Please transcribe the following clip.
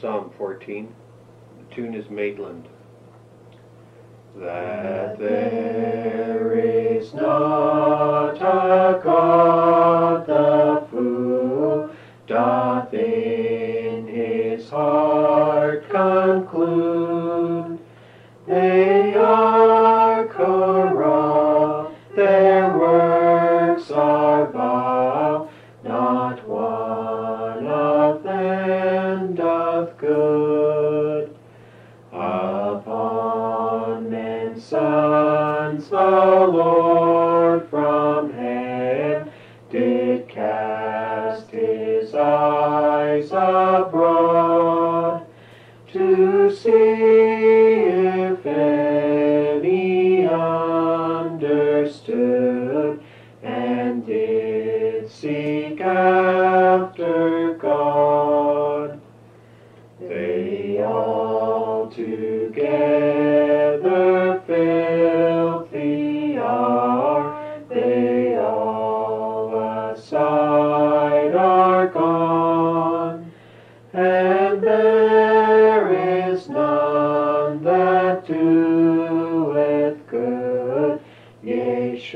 song فوری لندا سا سم ہے سا سا پرند ہیں د پارے آس ہے داند چیش